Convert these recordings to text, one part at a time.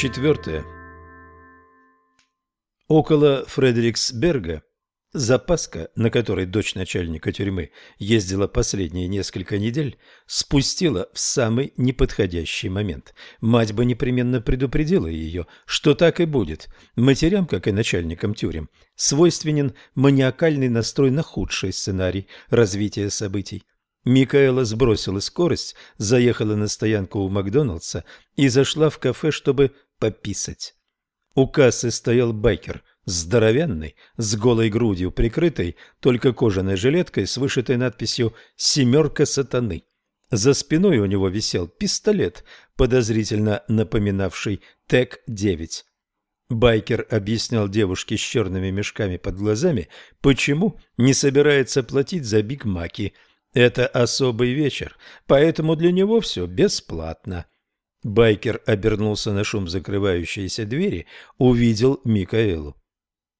Четвертое. Около Фредериксберга запаска, на которой дочь начальника тюрьмы ездила последние несколько недель, спустила в самый неподходящий момент. Мать бы непременно предупредила ее, что так и будет. Матерям, как и начальникам тюрем, свойственен маниакальный настрой на худший сценарий развития событий. Микаэла сбросила скорость, заехала на стоянку у Макдоналдса и зашла в кафе, чтобы пописать. У кассы стоял байкер, здоровенный, с голой грудью, прикрытой только кожаной жилеткой с вышитой надписью «Семерка сатаны». За спиной у него висел пистолет, подозрительно напоминавший ТЭК-9. Байкер объяснял девушке с черными мешками под глазами, почему не собирается платить за бигмаки – это особый вечер, поэтому для него все бесплатно. Байкер обернулся на шум закрывающейся двери, увидел Микаэлу.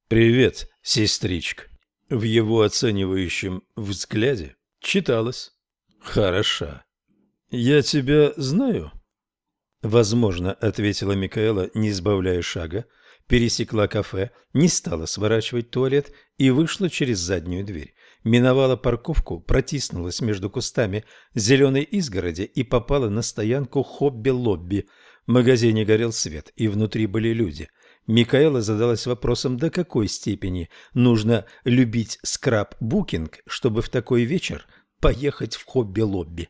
«Привет, сестричка». В его оценивающем взгляде читалось. «Хороша». «Я тебя знаю?» «Возможно», — ответила Микаэла, не избавляя шага, пересекла кафе, не стала сворачивать туалет и вышла через заднюю дверь миновала парковку, протиснулась между кустами зеленой изгороди и попала на стоянку хобби-лобби. В магазине горел свет, и внутри были люди. Микаэла задалась вопросом, до какой степени нужно любить скраб-букинг, чтобы в такой вечер поехать в хобби-лобби.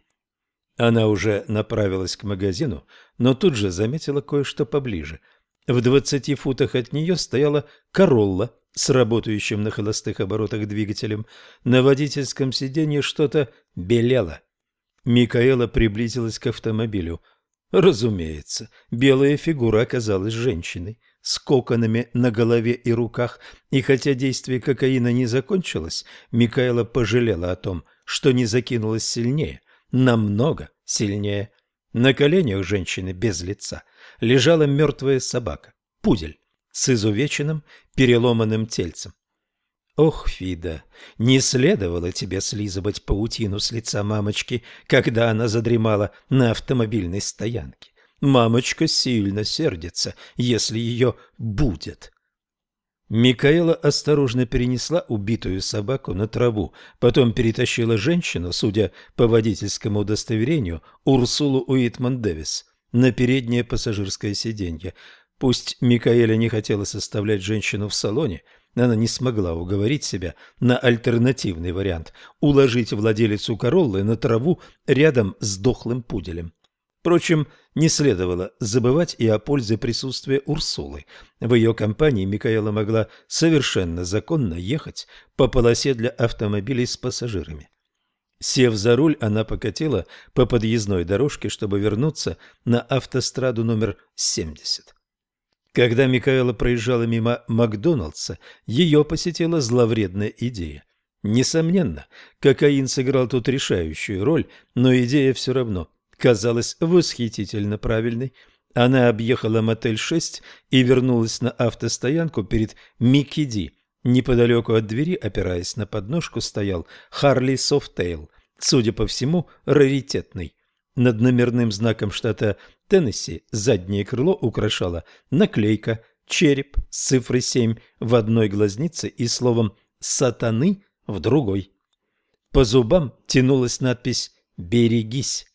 Она уже направилась к магазину, но тут же заметила кое-что поближе. В двадцати футах от нее стояла королла с работающим на холостых оборотах двигателем. На водительском сиденье что-то белело. Микаэла приблизилась к автомобилю. Разумеется, белая фигура оказалась женщиной с коконами на голове и руках, и хотя действие кокаина не закончилось, Микаэла пожалела о том, что не закинулась сильнее, намного сильнее. На коленях женщины без лица лежала мертвая собака, пудель с изувеченным, переломанным тельцем. Ох, Фида, не следовало тебе слизывать паутину с лица мамочки, когда она задремала на автомобильной стоянке. Мамочка сильно сердится, если ее будет. Микаэла осторожно перенесла убитую собаку на траву, потом перетащила женщину, судя по водительскому удостоверению, Урсулу Уитман Дэвис, на переднее пассажирское сиденье. Пусть Микаэля не хотела составлять женщину в салоне, она не смогла уговорить себя на альтернативный вариант – уложить владелицу Короллы на траву рядом с дохлым пуделем. Впрочем, не следовало забывать и о пользе присутствия Урсулы. В ее компании Микаэла могла совершенно законно ехать по полосе для автомобилей с пассажирами. Сев за руль, она покатила по подъездной дорожке, чтобы вернуться на автостраду номер 70. Когда Микаэла проезжала мимо Макдоналдса, ее посетила зловредная идея. Несомненно, кокаин сыграл тут решающую роль, но идея все равно казалась восхитительно правильной. Она объехала мотель 6 и вернулась на автостоянку перед Микки Ди. Неподалеку от двери, опираясь на подножку, стоял Харли Софтейл, судя по всему, раритетный. Над номерным знаком штата Теннесси заднее крыло украшала наклейка «Череп» с цифрой 7 в одной глазнице и словом «Сатаны» в другой. По зубам тянулась надпись «Берегись».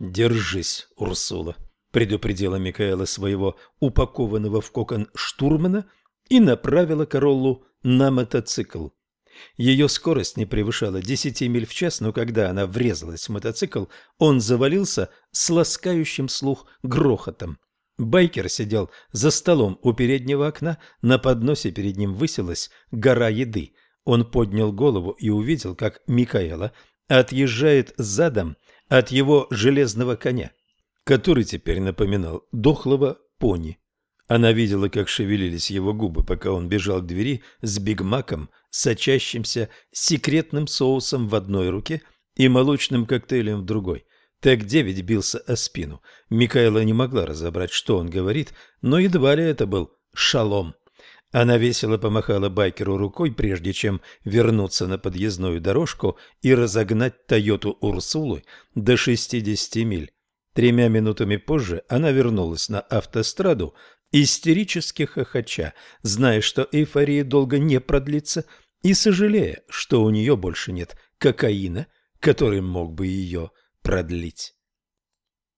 «Держись, Урсула», — предупредила Микаэла своего упакованного в кокон штурмана и направила Короллу на мотоцикл. Ее скорость не превышала 10 миль в час, но когда она врезалась в мотоцикл, он завалился с ласкающим слух грохотом. Байкер сидел за столом у переднего окна, на подносе перед ним высилась гора еды. Он поднял голову и увидел, как Микаэла отъезжает задом от его железного коня, который теперь напоминал дохлого пони. Она видела, как шевелились его губы, пока он бежал к двери с бигмаком, сочащимся секретным соусом в одной руке и молочным коктейлем в другой. Тэк-9 бился о спину. Микаэла не могла разобрать, что он говорит, но едва ли это был шалом. Она весело помахала байкеру рукой, прежде чем вернуться на подъездную дорожку и разогнать Тойоту Урсулы до 60 миль. Тремя минутами позже она вернулась на автостраду, истерически хохоча, зная, что эйфория долго не продлится, и сожалея, что у нее больше нет кокаина, который мог бы ее продлить.